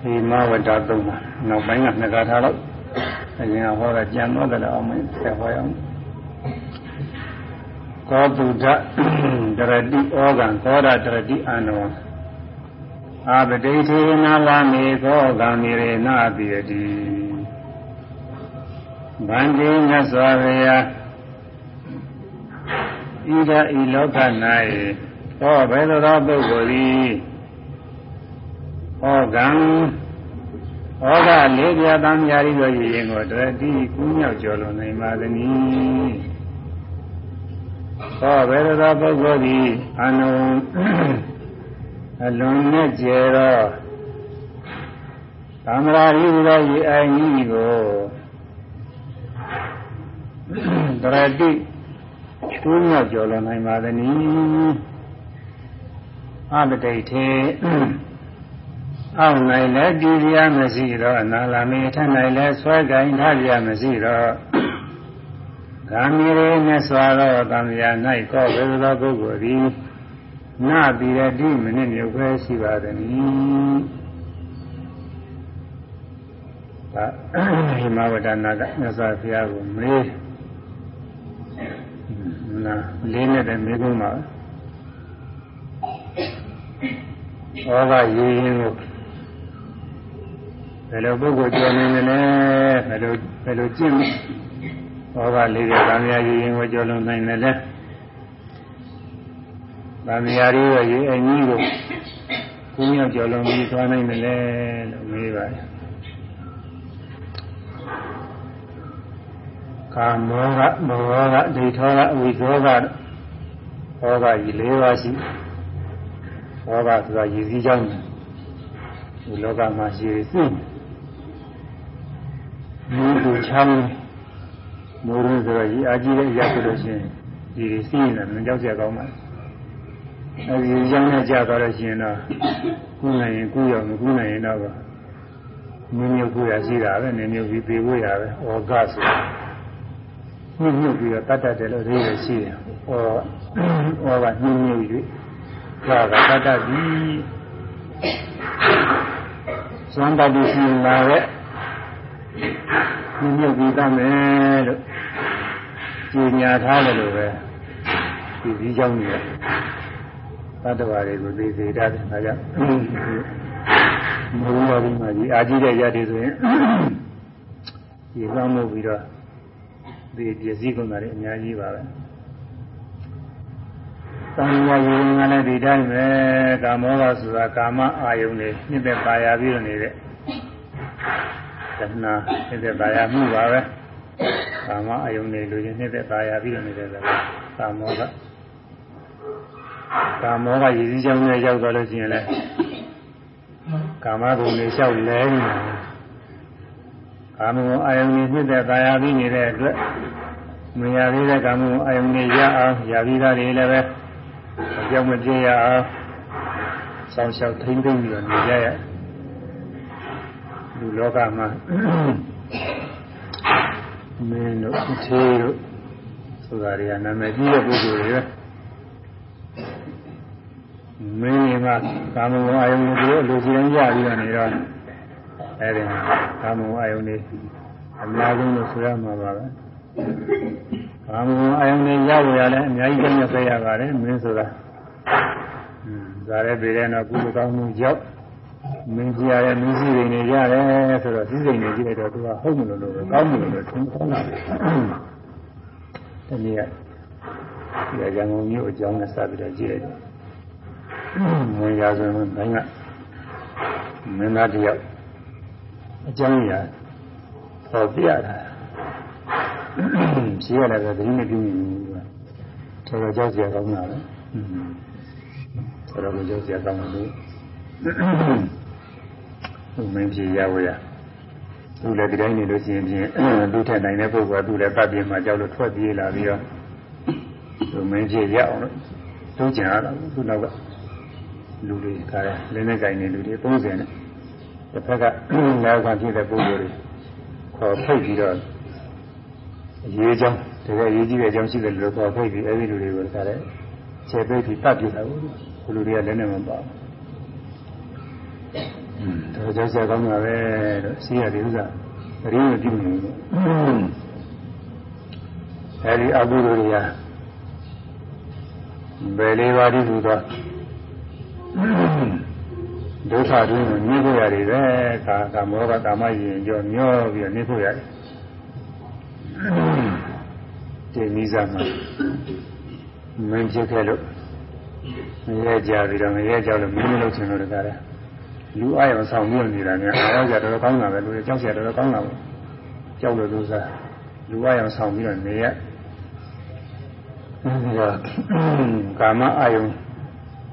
ဟိမဝတ္တသုံးပါနောက်ပိုင်းကနှစ်ကားထားတော့အရင်ကဟောတာကြံတော့တယ်အောင်မယ်ဆက်ဟောရအောင်ကောတုဒ္ဒတရတိဩဂံကောဒတရတိအနောအာပတိသေနာလာမေကောဂံမေရေနာပိယတိဗန္တိမြတ်စွာဘုရားဤသာဤလောက၌ဟောဘယ်လိုသောပုဂ္ဂိုလ်သည် ဟောကံဩဃလေးပြသံဃာရီတို့ရည်ရင်ကိုတရတိကူးမြောက်ကျော်လွန်နိုင်ပါသည်။ဟောဘယ်လိုသောပုဂ္ဂိုလ်သည်အနုအလွန်နဲ့ကျဲသောသံဃာရီတို့ရည်အိုင်ကြီးကိုတရတိကူးမြောက်ကျော်လွန်နိုင်ပါသည်။အပတိထေ အောက်၌လည်းတည်ရမရှိတော့အနာလာမေထ၌လည်းဆွဲကင်ထားရမရှိတော့ဂာမီရေနဲ့စွာသောတံမြာ၌ကောဘယ်သောပုဂ္ဂိုလ်သည်နာပြီးတဲ့ဒီမိနစ်မျိုးပဲရှိပါသည်။ဒါဟိမဝဒနာကမြတ်စွာဘုရားကိုမေးနာလေးနဲ့တည်းမေးကုန်ပါဩဃရေရင်ကိုဘ ယ်လိုပုဂ္ဂိုလ်ကြော်နေတယ်လဲဘယ်လိုဘယ်လိုကျင့်ဩဃလေးတဲ့ဗာမယာရေရင်ကိုကြော်လွန်နိုင်တယ်လဲဗာမယာရီရဲ့ရေအကြီးကိုကုညောက်ကြော်လွန်ပြီးသွားနိုင်တယ်လဲလို့မေးပါတယ်ကာမောကမောကဒိဋ္ဌောကအဝိဇောကဩဃကြီး၄ပါးရှိဩဃဆိုတာရည်စည်းကြောင်းဒီလောကမှာရှိသိ မိုးကိုချမ်းမိုးရင်းဆိုတော့ဒီအာကြီးရဲ့ရက်ဆိုလို့ရှိရင်ဒီဒီစီးနေတာမကြောက်ကြကောင်းပါအဲဒီရောင်းနဲ့ကြသွားလို့ရှိရင်တော့ကုနိုင်ရင်ကုရောက်မကုနိုင်ရင်တော့နင်းမြုပ်ကိုရရှိတာပဲနင်းမြုပ်ပြီးပြေဖို့ရပဲဩဃဆိုညှို့ညှို့ပြီးတော့တတ်တတ်တယ်လို့ရေးရရှိတယ်ဩဩကညှို့ညှို့၍သာကတတ်တတ်ပြီးသွမ်းတတ်ပြီးရှိလာတဲ့ ညှို့ပြီးတတ်မယ်လို့ကြည်ညာထားတယ်လို့ပဲဒီစည်းကြောင်းကြီးသတ္တဝါတွေကိုသိစေတတ်တယ်ဒါကြောင့်မုန်းရပြီးမှဒီအာကြည့်တဲ့ရတယ်ဆိုရင်ဒီကောင်းမှုပြီးတော့ဒီပစ္စည်းကုန်တာတွေအများကြီးပါပဲ။သံဃာယုံကလည်းဒီတိုင်းပဲကာမောကဆိုတာကာမအာယုန်တွေနှိမ့်သက်ပါရပြီးတော့နေတဲ့ တဏှာနှိမ့်သက်ပါရမှုပါပဲ။ကာမအာယုန်တွေလူချင်းနှိမ့်သက်ပါရပြီးတော့နေတဲ့ကာမောကကာမောကရည်စည်းကြောင်းနဲ့ရောက်တော့လို့ရှိရင်လည်းကာမဂုဏ်တွေလျှောက်လဲနေတာကာမဂုဏ်အာယုန်တွေနှိမ့်သက်ပါရပြီးနေတဲ့အတွက်မရသေးတဲ့ကာမဂုဏ်အာယုန်တွေရအောင်ရပြီးသားတွေလည်းပဲအကြောင်းမပြေရအောင်ဆောင်းလျှောက်ထိမ့်သိမ့်ပြီးတော့နေကြရ လူလောကမှာမင်းတို့အသေးတို့ဆိုတာတွေကနာမည်ကြီးတဲ့ပုဂ္ဂိုလ်တွေပဲမင်းကကာမဂုဏ်အာယုန်တွေလူစီရင်ကြပြီးတော့နေတော့အဲဒီကာမဂုဏ်အာယုန်တွေအများဆုံးလို့ဆိုရမှာပါပဲကာမဂုဏ်အာယုန်တွေရဖို့ရလဲအများကြီးကျင့်ရဆက်ရပါတယ်မင်းဆိုတာอืมဇာရဲပေတဲ့တော့ကုသကောင်းမှုကြောင့် မင်းကြီးရတဲ့မင်းစီတွေနေရတယ်ဆိုတော့စီစိန်တွေကြည့်လိုက်တော့သူကဟုတ်မလို့လို့ကောင်းမလို့လို့ထင်ကောင်းတာတနည်းကဒီအကြောင်းမျိုးအကြောင်းနဲ့စပြီးတော့ကြည့်လိုက်တယ်မင်းရာဇဝင်ဘိုင်းကမင်းသားတယောက်အကြောင်းအရာဟောပြတာရှိရတယ်ဆိုဒီနေ့ပြုနေဘူးကတော်တော်ကြောက်ကြကောင်းတာပဲတော်တော်ကြောက်ကြကောင်းတယ်သူ မင်းပြေရဝရသူလည်းဒီတိုင်းနေလို့ရှိရင်ဖြင့်လူထက်နိုင်တဲ့ပုဂ္ဂိုလ်ကသူလည်းတပ်ပြင်းမှာကြောက်လို့ထွက်ပြေးလာပြီးတော့သူမင်းပြေရအောင်လို့သူကြံရတာသူနောက်ကလူတွေကလည်းလည်းနဲ့ကြိုင်နေလူတွေ30နဲ့တစ်ဖက်ကနောက်ခံဖြစ်တဲ့ပုဂ္ဂိုလ်တွေခေါ်ဖိတ်ပြီးတော့အရေးကြောင်းတကယ်အရေးကြီးတဲ့အကြောင်းရှိတယ်လို့ခေါ်ဖိတ်ပြီးအဲဒီလူတွေကိုခါတဲ့ခြေပိတ်ပြီးတတ်ပြတာကိုဘလူတွေကလည်းနဲ့မပါဘူး ဒါကြောင့်ဆက်ကောင်းတာပဲလို့ရှိရတဲ့ဥစ္စာအရင်းကိုပြုနေတယ်အဲဒီအကုသိုလ်တွေကဘယ်လေးပါးတည်းဟူသောဒုက္ခတွင်းကိုနှိမ့်ဖို့ရတယ်ပဲကာကာမောကကာမယင်ကြောမျောပြီးတော့နှိမ့်ဖို့ရတယ်ဒီမိစားမှာမင်းဖြစ်ခဲ့လို့မရဲကြပြီးတော့မရဲကြလို့မင်းမလုပ်ချင်လို့တကားတယ် လူအားရောဆောင်ပြီးနေတာများအားရကြတော့ကောင်းတာပဲလူတွေကြောက်ကြတော့ကောင်းတာပဲကြောက်လို့သူစားလူအားရောဆောင်ပြီးတော့နေရအဲဒီကကာမအာယုံ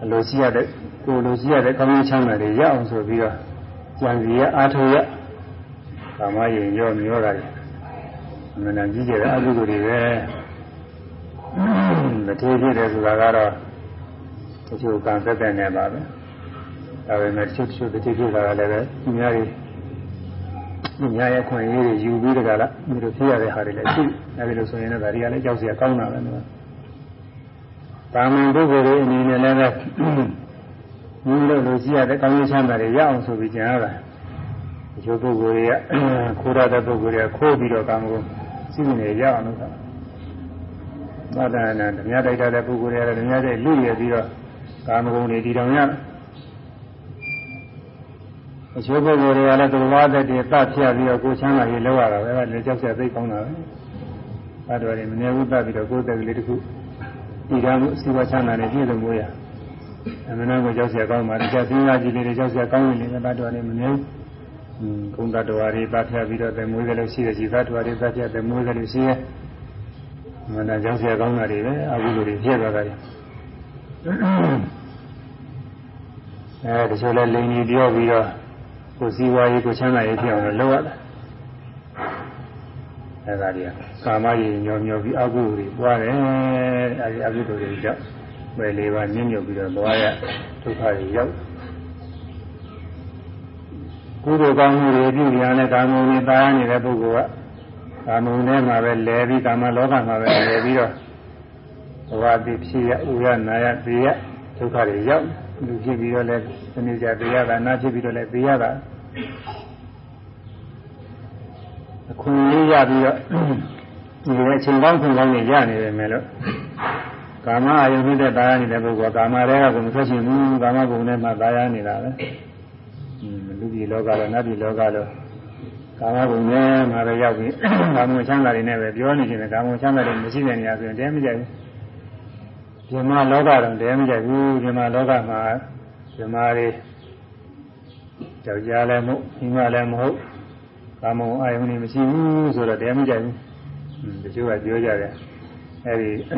အလိုရှိရတဲ့ကိုလိုရှိရတဲ့ကောင်းချမ်းသာတွေရအောင်ဆိုပြီးတော့ကြံစီရအားထုတ်ရကာမယင်ရောမျောတာလေအမှန်တန်ကြီးကျယ်တဲ့အကုသိုလ်တွေပဲမထေးဖြစ်တယ်ဆိုတာကတော့တချို့ကံသက်သက်နေပါပဲ ဒါပေမဲ့တချို့တချို့တတိဖြစ်တာလည်းပဲသူများတွေသူများရဲ့ခွင့်ရေးတွေယူပြီးတကလားဒီလိုဖြစ်ရတဲ့ဟာတွေလည်းရှိအဲဒီလိုဆိုရင်လည်းဒါတွေကလည်းကြောက်စရာကောင်းတာပဲနော်တာမန်ပုဂ္ဂိုလ်တွေအနေနဲ့လည်းမိမိတို့လိုရှိရတဲ့ကောင်းကျိုးချမ်းသာတွေရအောင်ဆိုပြီးကြံရတာဒီလိုပုဂ္ဂိုလ်တွေကခိုးရတဲ့ပုဂ္ဂိုလ်တွေကခိုးပြီးတော့ကာမဂုဏ်စိတ်နေရအောင်လုပ်တာသာသနာဓမြတိုက်တဲ့ပုဂ္ဂိုလ်တွေကဓမြတိုက်လူရပြီးတော့ကာမဂုဏ်တွေတည်တော်ရ အချို့ပုဂ္ဂိုလ်တွေကလည်းသဘာဝတည်းသတ်ဖြတ်ပြီးတော့ကိုယ်ချမ်းသာရေးလောက်ရတာပဲလေကြောက်ချက်သိကောင်းတာပဲ။အဲတော်ရင်မနေဘူးတတ်ပြီးတော့ကိုယ်တက်ကလေးတစ်ခုဒီကံကိုအစီအဝချမ်းသာနေပြည့်စုံလို့ရ။အမနာကိုကြောက်ချက်ကောင်းပါတခြားစဉ်းစားကြည့်လေကြောက်ချက်ကောင်းရင်လည်းအဲတော်ရင်မနေဘူး။ကုံတတဝါတွေသတ်ဖြတ်ပြီးတော့သင်မွေးကလေးရှိတဲ့ဒီသတ္တဝါတွေသတ်ဖြတ်သင်မွေးကလေးရှိရဲ့မနာကြောက်ချက်ကောင်းတာတွေပဲအကုသိုလ်တွေဖြစ်သွားတာတွေ။အဲဒီဆိုလဲလိန်ကြီးပြောပြီးတော့ ကိုစီဝါရေးကိုချမ်းသာရေးဖြစ်အောင်လုပ်ရတာအဲဒါတွေကကာမကြီးညောညောပြီးအကုသိုလ်တွေပွားတယ်အဲဒီအကုသိုလ်တွေကြောင့်ပဲလေးပါညှဉ်းညွတ်ပြီးတော့သွားရဒုက္ခတွေရောက်ကုသိုလ်ကောင်းမှုတွေပြုရတဲ့ကာမုန်တွေတာယာနေတဲ့ပုဂ္ဂိုလ်ကကာမုန်ထဲမှာပဲလဲပြီးကာမလောကမှာပဲလဲပြီးတော့ဘဝတိဖြစ်ရဥရနာရသိရဒုက္ခတွေရောက်လူဖြစ်ပြီးတော့လည်းသတိကြသိရတာနာဖြစ်ပြီးတော့လည်းသိရတာ အခွင့်အရေးရပြီးတော့ဒီအချိန်ကောင်းခွင့်ကောင်းနေရနေတယ်မယ်လို့ကာမအယုံနေတဲ့တာယာနေတဲ့ပုဂ္ဂိုလ်ကာမတွေကကိုမထွက်ချင်ဘူးကာမဘုံနဲ့မှတာယာနေတာပဲလူပြည်လောကလောနတ်ပြည်လောကလောကာမဘုံနဲ့မှပဲရောက်ပြီးကာမချမ်းသာတွေနဲ့ပဲပြောနေခြင်းနဲ့ကာမချမ်းသာတွေမရှိတဲ့နေရာဆိုရင်တဲမကြိုက်ဘူးဒီမှာလောကတော့တဲမကြိုက်ဘူးဒီမှာလောကမှာဒီမှာတွေ ကြောက်ကြလည်းမဟုတ်ဒီမှာလည်းမဟုတ်ကာမအာယုန်တွေမရှိဘူးဆိုတော့တဲမကြိုက်ဘူးတချို့ကပြောကြတယ်အဲဒီဇ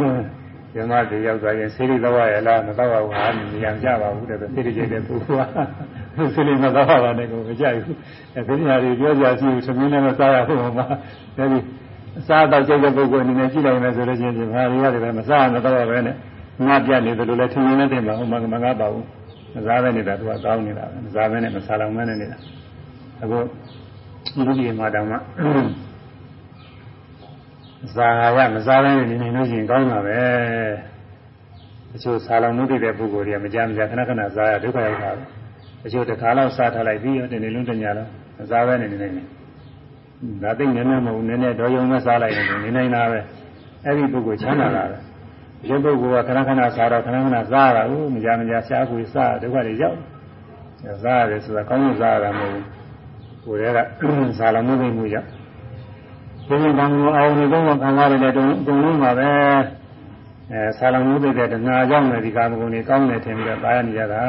မတွေရောက်သွားရင်ဆေးရိသဝရလားမသောဝဟာမရံကြပါဘူးတဲ့ဆေးရိကျတဲ့ပုဂ္ဂိုလ်ကဆေးရိမသောဝပါနဲ့ကိုမကြိုက်ဘူးအဲဒီညာတွေပြောကြရှိဘူးသမင်းနဲ့မစားရဘူးမှာအဲဒီအစားတော့ကြိုက်တဲ့ပုဂ္ဂိုလ်အနေနဲ့ကြည့်လိုက်မယ်ဆိုလို့ချင်းဒီမှာတွေရတယ်ပဲမစားမတော့ပဲနဲ့ငါပြတ်နေတယ်လို့လည်းထင်နေတယ်ပါဟိုမှာမကားပါဘူး မစားပဲနေတာသူကကောင်းနေတာပဲမစားပဲနဲ့မစားလောင်မဲနဲ့နေတာအခုဒီလိုဒီမှာတောင်မှဇာရမစားဘဲနေနေလို့ရှိရင်ကောင်းတာပဲတချို့ဆာလောင်မှုတည်တဲ့ပုဂ္ဂိုလ်တွေကမကြမ်းမကြခဏခဏစားရဒုက္ခရောက်တာပဲတချို့တစ်ခါလောက်စားထားလိုက်ပြီးတော့ဒီနေ့လုံးတညလုံးမစားဘဲနေနေနေဒါသိနေနေမဟုတ်နည်းနည်းတော့ယုံနဲ့စားလိုက်ရင်နေနိုင်တာပဲအဲ့ဒီပုဂ္ဂိုလ်ချမ်းသာတာပဲ ဒီပုဂ္ဂိုလ်ကခဏခဏစားတော့ခဏခဏစားရတာဟုတ်မကြမကြရှားကိုစားဒုက္ခတွေရောက်စားရတယ်ဆိုတာကောင်းလို့စားရတာမဟုတ်ဘူးကိုယ်တည်းကဆာလောင်မှုသိမှုကြောင့်ဒီလိုကောင်းလို့အောင်နေတော့ခံရတယ်တဲ့တုံတုံလုံးပါပဲအဲဆာလောင်မှုသိတဲ့တဏှာကြောင့်လည်းဒီကာမဂုဏ်တွေကောင်းတယ်ထင်ပြီးတော့ပါရနေကြတာ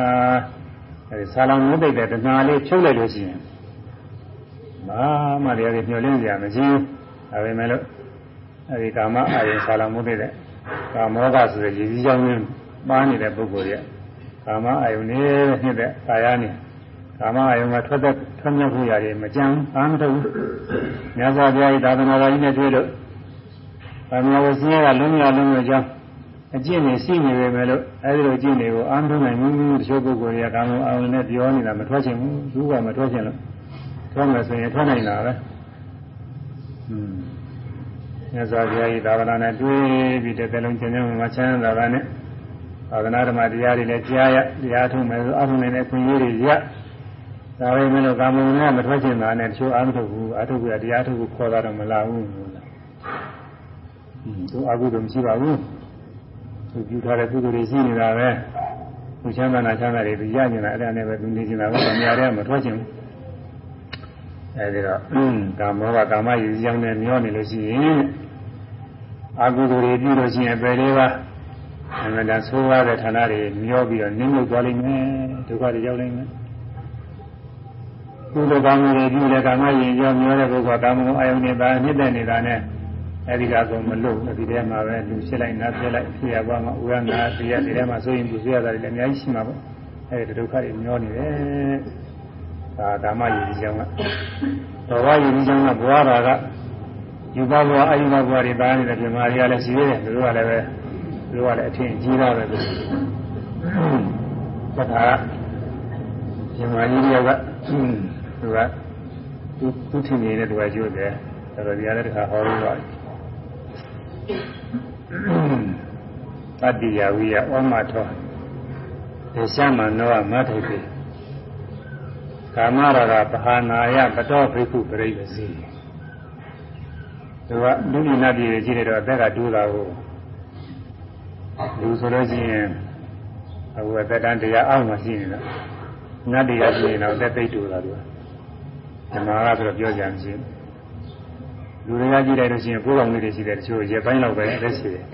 အဲဒီဆာလောင်မှုသိတဲ့တဏှာလေးဖြုတ်လိုက်လို့ရှိရင်ဘာမှတရားတွေညှို့လင်းကြမရှိဘူးဒါပေမဲ့လို့အဲဒီကာမအာယုဆာလောင်မှုသိတဲ့ ကာမောကဆိုတဲ့ရည်စည်းကြောင်းရင်းပါနေတဲ့ပုဂ္ဂိုလ်ရဲ့ကာမအာယုနေတဲ့နှစ်တဲ့ကာယနဲ့ကာမအယုံကထွက်သက်ထွက်မြောက်ဖို့ရတယ်မကြမ်းအားမထုတ်ဘူးမြတ်စွာဘုရား၏သာသနာတော်ကြီးနဲ့တွေ့လို့ဘာမဝစီရကလုံးရလုံးရကြောင်းအကျင့်နေရှိနေပေမဲ့လို့အဲဒီလိုအကျင့်တွေကိုအားမထုတ်နိုင်ဘူးတချို့ပုဂ္ဂိုလ်တွေကကာမအယုံနဲ့ပြောနေတာမထွက်ချင်ဘူးသူကမထွက်ချင်လို့ထွက်မယ်ဆိုရင်ထွက်နိုင်တာပဲอืม မြတ်စွာဘုရား၏သာသနာနဲ့တွေ့ပြီးတဲ့လုံးကျဉ်းကျဉ်းမှာချမ်းသာတာနဲ့သာသနာဓမ္မတရားတွေလည်းကြားရတရားထုံးမယ်ဆိုအထုံးနေတဲ့ခွင့်ရည်တွေရဒါပေမဲ့လို့ကာမဂုဏ်ကမထွက်ချင်တာနဲ့တချို့အာမထုတ်ဘူးအာထုတ်ကတရားထုတ်ကိုခေါ်တာတော့မလာဘူးလို့လားသူအကုသိုလ်မရှိပါဘူးသူပြုထားတဲ့ကုသိုလ်တွေရှိနေတာပဲသူချမ်းသာနာချမ်းသာတွေသူရနေတာအဲ့ဒါနဲ့ပဲသူနေနေတာပဲ။ညာထဲမထွက်ချင်ဘူး။ အဲဒီတော့ကာမောကကာမရည်ကြောင်းနဲ့မျောနေလို့ရှိရင်အကုသိုလ်တွေပြုလို့ရှိရင်ပယ်လေးပါအမှန်တန်ဆိုးရတဲ့ဌာနတွေမျောပြီးတော့နင်းလို့သွားလိမ့်မယ်ဒုက္ခတွေရောက်လိမ့်မယ်။ကုသိုလ်ကောင်းမှုတွေပြုတဲ့ကာမရည်ကြောင်းမျောတဲ့ပုဂ္ဂိုလ်ကာမဂုဏ်အာယုန်နဲ့ပါနှိမ့်တဲ့နေတာနဲ့အဲဒီကတော့မလို့ဒီထဲမှာပဲလူဖြစ်လိုက်နားဖြစ်လိုက်ဖြစ်ရပါမှဥရနာတရားဒီထဲမှာဆိုရင်ပူဆွေးရတာလည်းအများကြီးရှိမှာပေါ့အဲဒီဒုက္ခတွေမျောနေတယ် ဒါဓမ္မယဉ်ကြီးကြောင်းကတော်ဝါယဉ်ကြီးကြောင်းကဘဝရာကယူပါဘဝအယူပါဘဝတွေပါနေတဲ့ပြမာတွေကလည်းရှိသေးတယ်သူတို့ကလည်းပဲသူတို့ကလည်းအထင်ကြီးတာပဲသူကဒါကပြမာကြီးတွေကသူကသူသူထင်နေတဲ့သူကကျိုးတယ်အဲ့တော့ဒီရတဲ့တခါဟောလို့ပါတယ်တတ္တိယဝိယဩမထောဒေသမနောမထိပိ ကာမရကပဟာနာယပတောဘိက္ခုပရိပစီသူကလူကြီးနတ်ပြည်ကြီးတယ်တော့အသက်ကတူးတာကိုလူဆိုလို့ရှိရင်အခုအသက်တန်းတရားအောက်မှာရှိနေတာနတ်တရားရှိရင်တော့အသက်သိတူတာသူကဓမ္မကဆိုတော့ပြောကြမှရှိတယ်လူတွေကကြည့်လိုက်လို့ရှိရင်ကိုယ်ကောင်လေးတွေရှိတယ်တချို့ရေပိုင်းလောက်ပဲလက်ရှိတယ်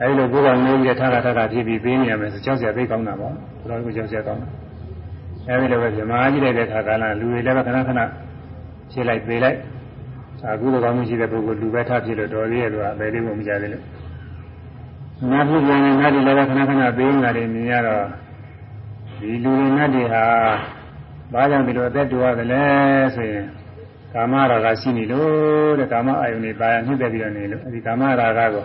အဲဒီလိုကိုယ်ကောင်လေးတွေထားတာထားတာဖြစ်ပြီးပေးနေရမယ်ဆိုကြောက်စရာသိကောင်းတာပေါ့ဘုရားကကြောက်စရာကောင်းတာ အဲဒီလိုပဲဇမားကြည့်လိုက်တဲ့ခါကလည်းလူတွေလည်းပဲခဏခဏဖြည့်လိုက်ပေးလိုက်အခုလိုကောင်းမှုရှိတဲ့ပုဂ္ဂိုလ်လူပဲထားဖြစ်လို့တော်သေးရဲ့လို့အပဲလေးကိုမကြသေးလို့နာဖြစ်ပြန်နေနာတွေလည်းပဲခဏခဏပေးနေတာတွေမြင်ရတော့ဒီလူတွေနတ်တွေဟာဘာကြောင့်ဒီလိုအသက်တူရတယ်လဲဆိုရင်ကာမရာဂရှိနေလို့တဲ့ကာမအာယုန်တွေပါရနှိမ့်သက်ပြီးတော့နေလို့အဲဒီကာမရာဂကို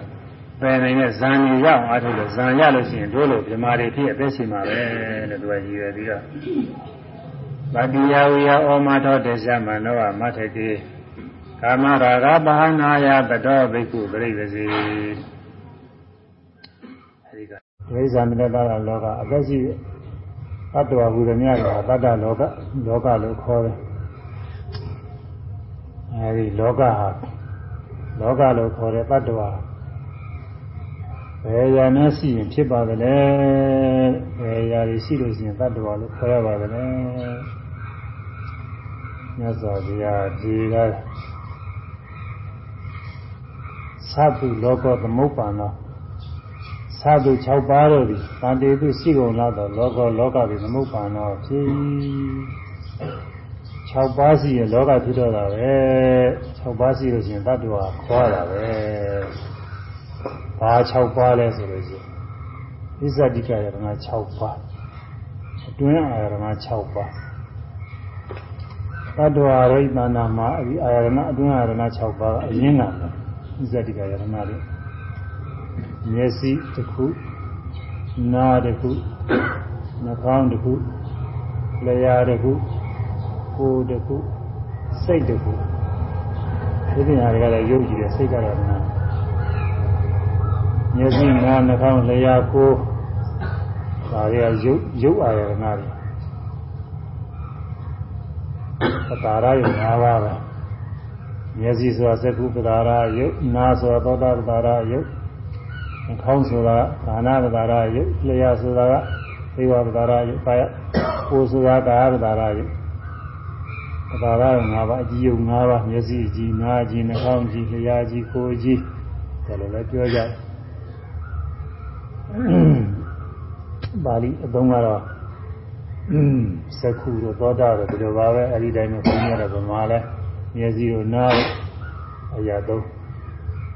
ပယ်နိုင်တဲ့ဇန်ကြီးရအောင်အားထုတ်လို့ဇန်ရလို့ရှိရင်တို့လိုမြမာတွေဖြစ်အသက်ရှင်မှာပဲလို့သူကရည်ရွယ်ပြီးတော့ဗတိယဝိယဩမထောတေသမနောမထကေကာမရာဂပါဟနာယပတောဘိက္ခုပြိပစီအဲဒီကဝိဇာမနတလောကအသက်ရှိတတ္တဝါဘုရမြတ်ကတတ္တလောကလောကလို့ခေါ်တယ်အဲဒီလောကဟာလောကလို့ခေါ်တဲ့တ attva ဘယ်ရာနဲ့ရှိရင်ဖြစ်ပါသလဲဘယ်ရာတွေရှိလို့ရှိရင်တ attva လို့ခေါ်ရပါသလဲမြတ်စွာဘုရားဒီကသဗ္ဗလောကသမုပ္ပါနောသဗ္ဗ6ပါးတို့သည်တန်တေသူရှိကုန်လာသောလောကလောကသည်သမုပ္ပါနောဖြစ်6ပါးရှိရင်လောကဖြစ်တော့တာပဲ6ပါးရှိလို့ရှိရင်တ attva ခေါ်တာပဲ ဘာ6ပါးလဲဆိုလို့ရှိရင်ဣဇတိကယရဏ6ပါးအတွင်းအာရဏ6ပါးတ attva ရိသနာမှာအဒီအာရဏအတွင်းအာရဏ6ပါးအရင်းကဣဇတိကယရဏတွေမျက်စိတစ်ခုနားတစ်ခုနှာခေါင်းတစ်ခုလျှာတစ်ခုကိုယ်တခုစိတ်တခုဒီပြင်ဟာတွေကလည်းရုပ်ကြည့်တယ်စိတ်ကတော့နာ မျက်စိနားနှာခေါင်းလျှာကိုယ်ဒါတွေကရုပ်ရုပ်အာရဏတွေပတာရယုံ၅ပါးပဲမျက်စိဆိုတာသက္ကုပတာရယုတ်နားဆိုတာသောတာပတာရယုတ်နှာခေါင်းဆိုတာကာနာပတာရယုတ်လျှာဆိုတာကသေဝပတာရယုတ်ကာယကိုယ်ဆိုတာကာယပတာရယုတ်ပတာရ၅ပါးအကြည့်ယုံ၅ပါးမျက်စိအကြည့်နားအကြည့်နှာခေါင်းအကြည့်လျှာအကြည့်ကိုယ်အကြည့်ဒါလိုလည်းပြောကြတယ် ပါဠိအသုံးကတော့သက္ခုတို့သောတာတို့ဒီလိုပါပဲအဲဒီတိုင်းမှာဘုန်းကြီးကတော့ဗမာလဲမျက်စိတို့နားအရာသုံး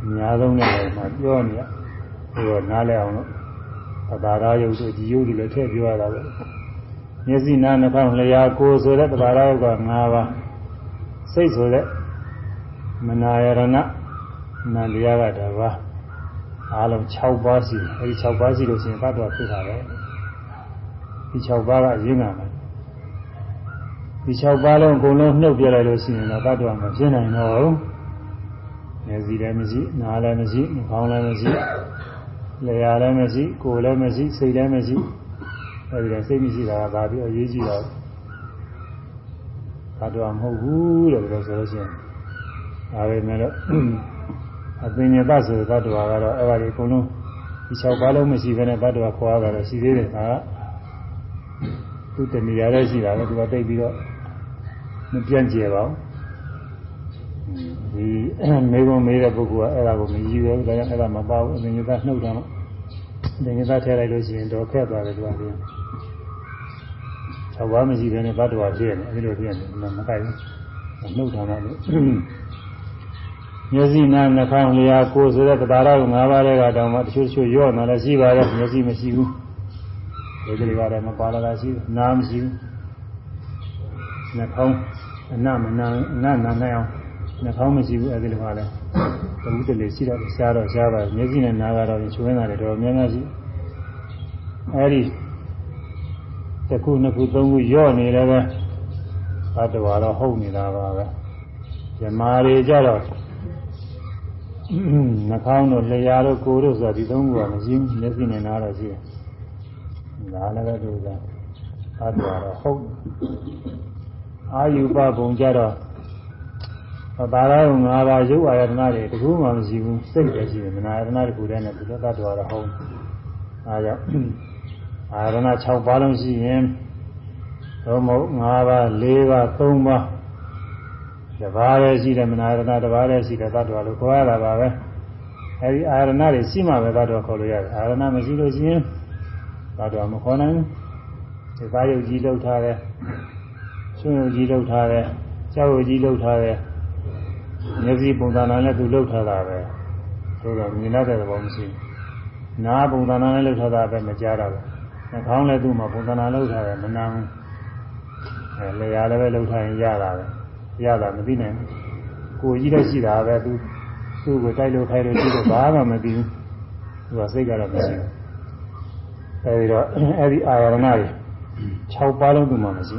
အများဆုံးနဲ့မှပြောနေရပြီးတော့နားလဲအောင်လို့ပတာရယုတ်တို့ဒီယုတ်တွေလည်းထည့်ပြောရတာပဲမျက်စိနားနှာခေါင်းလျှာကိုယ်ဆိုတဲ့ပတာရယုတ်က၅ပါးစိတ်ဆိုတဲ့မနာယရဏနန္တရားကတပါး အားလုံး6ပါးရှိတယ်အဲဒီ6ပါးရှိလို့ရှိရင်သတ္တဝါဖြစ်တာပဲဒီ6ပါးကအရင်းကမယ်ဒီ6ပါးလုံးအကုန်လုံးနှုတ်ပြလိုက်လို့ရှိရင်တော့သတ္တဝါမဖြစ်နိုင်တော့ဘူးမျက်စိလည်းမရှိနားလည်းမရှိနှာခေါင်းလည်းမရှိလျှာလည်းမရှိကိုယ်လည်းမရှိစိတ်လည်းမရှိအဲဒီတော့စိတ်မရှိတာကဒါပြီးအရေးကြီးတော့သတ္တဝါမဟုတ်ဘူးလို့ပြောဆိုလို့ရှိရင်ဒါပဲမဲ့လို့ အပင်ညတဆိုသတ္တဝါကတော့အဲ့ဒါဒီအကုန်လုံးဒီ၆ပါးလုံးမရှိဘဲနဲ့သတ္တဝါခေါ်ရတာတော့ရှိသေးတယ်ဒါကသူတဏှာလည်းရှိတာပဲသူကတိတ်ပြီးတော့မပြန့်ကျဲပါဘူးဒီမေကုံမေးတဲ့ပုဂ္ဂိုလ်ကအဲ့ဒါကိုမယူရဘူးဒါကြောင့်အဲ့ဒါမပါဘူးအပင်ညတနှုတ်တာတော့အပင်ညတထည့်လိုက်လို့ရှိရင်တော့ခက်သွားတယ်သူကပြန်၆ပါးမရှိဘဲနဲ့သတ္တဝါဖြစ်နေအဲဒီလိုဖြစ်နေမကိုက်ဘူးနှုတ်ထားမှလို့ မျက်စိနာနှာခေါင်းလျာကိုယ်ဆိုတဲ့တရားတော်၅ပါးတဲ့ကတောင်မှတချို့တချို့ရော့နေလည်းရှိပါတယ်မျက်စိမရှိဘူးဒီကလေးကလည်းမပါလာတာရှိဘူးနားမရှိဘူးနှာခေါင်းအနမနာအနနာနိုင်အောင်နှာခေါင်းမရှိဘူးအဲဒီလိုကလည်းဘုဒ္ဓလေးရှိတော့ရှားတော့ရှားပါမျက်စိနဲ့နားကတော့ချွေးနေတာတော့များများရှိအဲဒီတစ်ခုနှစ်ခုသုံးခုရော့နေလည်းပဲဘတ်တော်တော့ဟုတ်နေတာပါပဲဇမားတွေကြတော့ နှာခေါင်းတို့လျှာတို့ကိုယ်တို့ဆိုဒီသုံးခုကမရှိဘူးမျက်စိနဲ့နားတော့ရှိတယ်ဒါလည်းပဲသူကဘတ်တော်တော့ဟုတ်အာယုပဘုံကြတော့ဘာသာရော၅ပါးရုပ်အာယတနာတွေတခုမှမရှိဘူးစိတ်ပဲရှိတယ်မနာယတနာတခုတည်းနဲ့ဒီလိုသတ္တဝါတော့ဟုတ်အားကြောင့်အာရဏ6ပါးလုံးရှိရင်သို့မဟုတ်5ပါး4ပါး3ပါး တပါးလည်းရှိတယ်မနာရဏတပါးလည်းရှိတယ်သတ္တဝါလို့ခေါ်ရတာပါပဲအဲဒီအာရဏတွေရှိမှပဲသတ္တဝါခေါ်လို့ရတယ်အာရဏမရှိလို့ရှိရင်သတ္တဝါမခေါ်နိုင်ဘူးဒီကားရုပ်ကြီးလောက်ထားတယ်ဆွရုပ်ကြီးလောက်ထားတယ်ကြောက်ရုပ်ကြီးလောက်ထားတယ်မျက်စိပုံသဏ္ဍာန်လည်းသူလောက်ထားတာပဲဆိုတော့မြင်ရတဲ့သဘောမရှိဘူးနားပုံသဏ္ဍာန်လည်းလောက်ထားတာပဲမကြားတာပဲနှာခေါင်းလည်းသူ့မှာပုံသဏ္ဍာန်လောက်ထားတယ်မနာဘူးအဲလျှာလည်းပဲလောက်ထားရင်ရတာပဲ ရတာမသိနိုင်ဘူးကိုကြီးလည်းရှိတာပဲသူသူ့ကိုတိုက်လို့ခိုင်းလို့ရှိတော့ဘာမှမသိဘူးသူကစိတ်ကတော့မရှိဘူးအဲဒီတော့အဲဒီအာရဏတွေ6ပါးလုံးသူမှမရှိ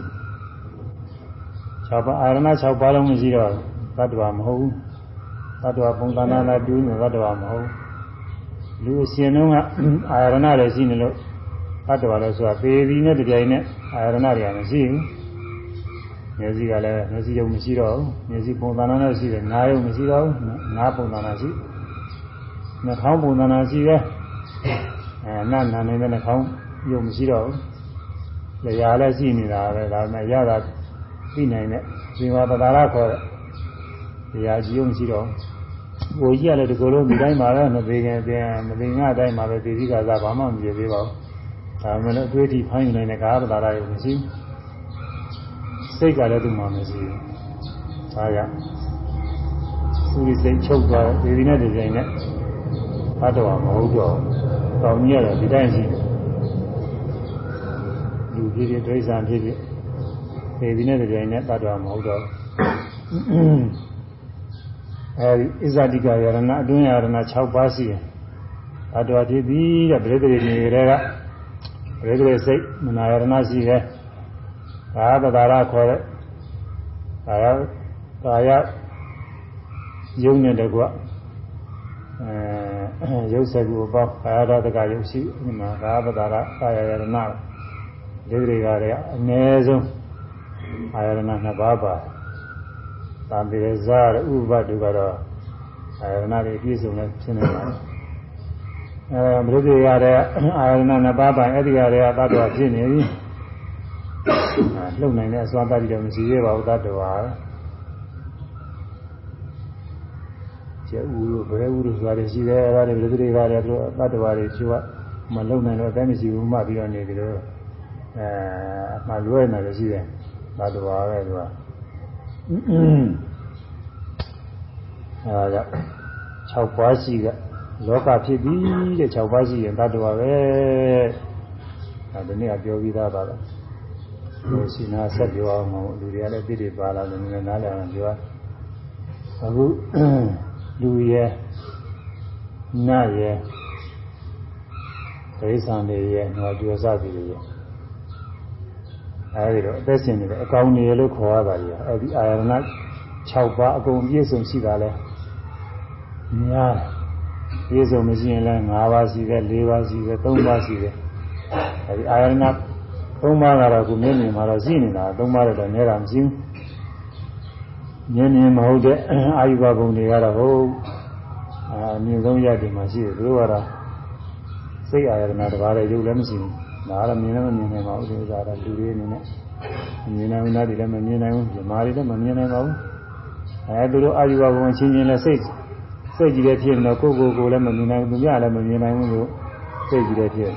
6ပါးအာရဏ6ပါးလုံးမရှိတော့သတ္တဝါမဟုတ်ဘူးသတ္တဝါပုံသဏ္ဍာန်နဲ့တူးနေသတ္တဝါမဟုတ်လူအရှင်တို့ကအာရဏတွေရှိနေလို့သတ္တဝါလို့ဆိုတာပေပြီးနဲ့တပြိုင်နဲ့အာရဏတွေကမရှိဘူး မျက်စိကလည်းမျက်စိရုပ်မရှိတော့ဘူးမျက်စိပုံသဏ္ဍာန်နဲ့ရှိတယ်နားရုပ်မရှိတော့ဘူးနားပုံသဏ္ဍာန်ရှိနှာခေါင်းပုံသဏ္ဍာန်ရှိတယ်အဲနားနာနေတဲ့နှာခေါင်းရုပ်မရှိတော့ဘူးလျှာလည်းရှိနေတာပဲဒါပေမဲ့ရတာသိနိုင်တဲ့ဇင်ဝပဒါရခေါ်တဲ့တရားကြီးုံရှိတော့ဟိုကြီးကလည်းဒီလိုလိုဒီတိုင်းမှာပဲမသေးခင်ပြန်မသေးငါအတိုင်းမှာပဲသေသီကစားဘာမှမပြေသေးပါဘူးဒါမှလည်းအတွေ့အထိဖမ်းယူနိုင်တဲ့ကာပဒါရရုံမရှိဘူး စိတ်ကလည်းသူ့မှာမရှိဘူးဒါကြောင့်သူဒီစိတ်ချုပ်သွားတယ်ဒီနဲ့ဒီတိုင်းနဲ့ဘတ်တော်မဟုတ်တော့ကောင်းကြီးကတော့ဒီတိုင်းရှိတယ်လူကြီးတွေဒိဋ္ဌာန်ဖြစ်ဖြစ်ဒီနဲ့ဒီတိုင်းနဲ့ဘတ်တော်မဟုတ်တော့အဲဒီအစ္ဆတိကယရဏအတွင်းယရဏ6ပါးရှိတယ်ဘတ်တော်ဖြစ်ပြီးတဲ့ပြိတ္တိတွေကပြိတ္တိစိတ်မနာယရဏရှိတယ် ကာသတာရခေါ်တဲ့ကာယကာယယုံနဲ့တကွအဲရုပ်စကူအပေါင်းကာယရတကရုပ်ရှိဒီမှာကာသတာရကာယယရဏဒီတွေကလည်းအနည်းဆုံးအာယရဏနှစ်ပါးပါသံတိရဇာဥပဒုကတော့အာယရဏတွေပြည့်စုံလဲဖြစ်နေပါတယ်အဲမရုပ်တွေရတဲ့အာယရဏနှစ်ပါးပါအဲ့ဒီရတဲ့သတ္တဝါဖြစ်နေပြီ လှုပ်နိုင်တဲ့အစွမ်းတတ်ပြီးတော့မရှိသေးပါဘူးသတ္တဝါကျဲဦးလို့ဘယ်ဦးလို့ဆိုတာရှိတယ်အဲ့ဒါတွေလူတွေကလည်းသူသတ္တဝါတွေချိုးကမလုံနိုင်တော့အသက်မရှိဘူးမှပြီးတော့နေပြီးတော့အဲအမှလွဲနေတယ်ရှိတယ်သတ္တဝါပဲသူကအဲဒါ6ပါးရှိကလောကဖြစ်ပြီးတဲ့6ပါးရှိရင်သတ္တဝါပဲအဲဒီနေ့ကပြောပြီးသားပါလား လို့ရှိနာဆက်ပြောအောင်မဟုတ်လူတွေကလည်းပြည့်ပြည့်ပါလာတယ်နည်းနားလည်အောင်ပြောအခုလူရဲ့နတ်ရဲ့ဒိဋ္ဌံတွေရဲ့ဟောကျော်စသည်တွေရဲ့အဲဒီတော့အသက်ရှင်နေတဲ့အကောင်တွေလို့ခေါ်ရတာကြီးအဲဒီအာရဏ6ပါးအကုန်ပြည့်စုံရှိတာလဲများပြည့်စုံမရှိရင်လည်း5ပါးရှိတယ်4ပါးရှိတယ်3ပါးရှိတယ်အဲဒီအာရဏ သုံးပါးကတော့ခုမျက်မြင်မှာတော့ရှိနေတာသုံးပါးတော့နဲတာမရှိဘူးမြင်မြင်မဟုတ်တဲ့အာယုဘဘုံတွေကတော့ဟုတ်အာအမြင့်ဆုံးရည်မှာရှိတယ်သူတို့ကတော့စိတ်အာရဏတစ်ပါးလည်းရုပ်လည်းမရှိဘူးဒါကတော့မြင်လည်းမမြင်နိုင်ပါဘူးဒီဥစ္စာတော့လူတွေအနေနဲ့မြင်နိုင်ဘူးလားဒီလည်းမမြင်နိုင်ဘူးဒီမာတွေလည်းမမြင်နိုင်ပါဘူးအဲသူတို့အာယုဘဘုံချင်းချင်းလည်းစိတ်စိတ်ကြည့်တဲ့ဖြစ်နေတော့ကိုယ်ကိုယ်ကိုလည်းမမြင်နိုင်ဘူးသူများလည်းမမြင်နိုင်ဘူးလို့စိတ်ကြည့်တဲ့ဖြစ်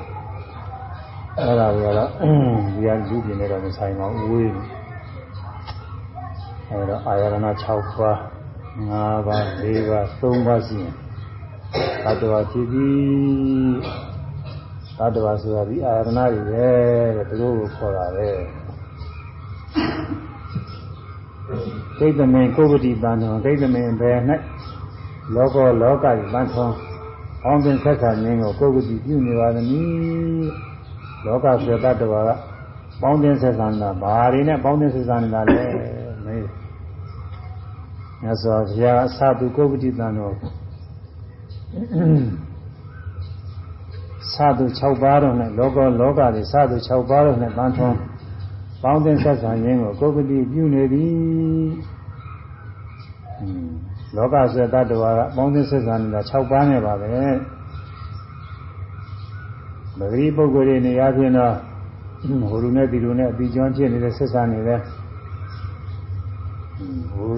အဲ့ဒါတွေကတော့ဒီကလူပြင်နေတော့မဆိုင်ပါဘူးဝေးနေအဲတော့အာရဏ6ပါး5ပါး4ပါး3ပါးရှိရင်သတ္တဝါဖြစ်ပြီးသတ္တဝါဆိုတာဒီအာရဏတွေပဲတဲ့သူတို့ကိုခေါ်တာပဲဒိဋ္ဌမင်ကိုပတိတန်တော်ဒိဋ္ဌမင်ဘယ်၌လောကလောကကြီးတန်ထွန်အောင်သင်ဆက်ဆံခြင်းကိုကိုပတိပြုနေပါသနည်း လောကဆိုတတ္တဝါကပေါင်းသင်ဆက်ဆံတာဘာတွေနဲ့ပေါင်းသင်ဆက်ဆံနေတာလဲမေးမြတ်စွာဘုရားအသတုကုပ္ပတိတန်တော်သတု6ပါးတော့နဲ့လောကလောကတွေသတု6ပါးတော့နဲ့တန်ထွန်းပေါင်းသင်ဆက်ဆံခြင်းကိုကုပ္ပတိပြုနေသည်လောကဆိုတ attva ကပေါင်းသင်ဆက်ဆံနေတာ6ပါးနဲ့ပါပဲ မဂရီပုဂ္ဂိုလ်တွေနေရာချင်းတော့ဟိုလူနဲ့ဒီလူနဲ့အပြီးကျွမ်းဖြစ်နေတဲ့ဆက်ဆံနေတဲ့ဟို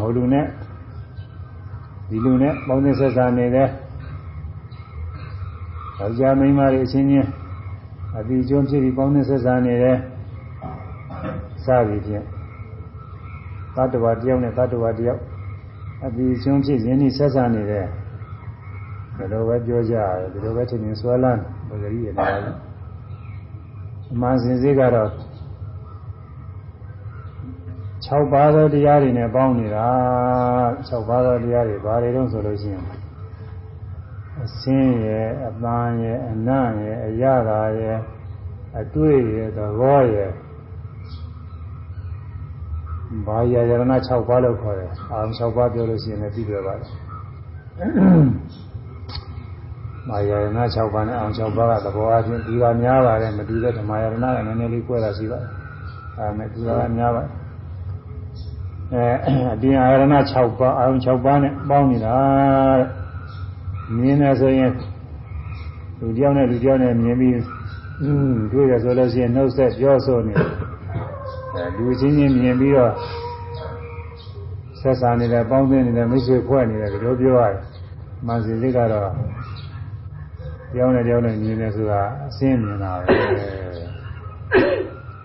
ဟိုလူနဲ့ဒီလူနဲ့ပေါင်းသင်းဆက်ဆံနေတဲ့ယောက်ျားမိန်းမတွေအချင်းချင်းအပြီးကျွန်းဖြစ်ပြီးပေါင်းသင်းဆက်ဆံနေတဲ့စသည်ဖြင့်သတ္တဝါတယောက်နဲ့သတ္တဝါတယောက်အပြီးကျွန်းဖြစ်ရင်းနှီးဆက်ဆံနေတဲ့ ဘယ်လိုပဲပြောကြရတယ်ဒီလိုပဲထင်မြင်ဆွဲလန်းပဂရိရဲ့နေရာအမှန်စင်စစ်ကတော့6ပါးသောတရားတွေနဲ့ပေါင်းနေတာ6ပါးသောတရားတွေဘာတွေတုံးဆိုလို့ရှိရင်အစင်းရဲ့အပန်းရဲ့အနံ့ရဲ့အရသာရဲ့အတွေ့ရဲ့သဘောရဲ့ဘာရယရဏ6ပါးလို့ခေါ်တယ်အာ6ပါးပြောလို့ရှိရင်လည်းပြီးပြပါတယ် မာယာရဏ6ပါးနဲ့အောင်6ပါးကသဘောအချင်းဒီပါများပါတယ်မတူတဲ့ဓမ္မယရဏကနည်းနည်းလေး꿰တာရှိပါတယ်အဲမဲ့ဒီပါကများပါတယ်အဲအပြင်အာရဏ6ပါးအာရုံ6ပါးနဲ့ပေါင်းနေတာတဲ့မြင်တယ်ဆိုရင်လူတယောက်နဲ့လူတယောက်နဲ့မြင်ပြီးอืมတွေ့ရဆိုလို့ရှိရင်နှုတ်ဆက်ပြောဆိုနေအဲလူချင်းချင်းမြင်ပြီးတော့ဆက်ဆံနေတယ်ပေါင်းသင်းနေတယ်မိတ်ဆွေဖွဲ့နေတယ်ဒီလိုပြောရတယ်မှန်စီစိတ်ကတော့ တယောက်နဲ့တယောက်နဲ့မြင်တယ်ဆိုတာအစင်းမြင်တာပဲ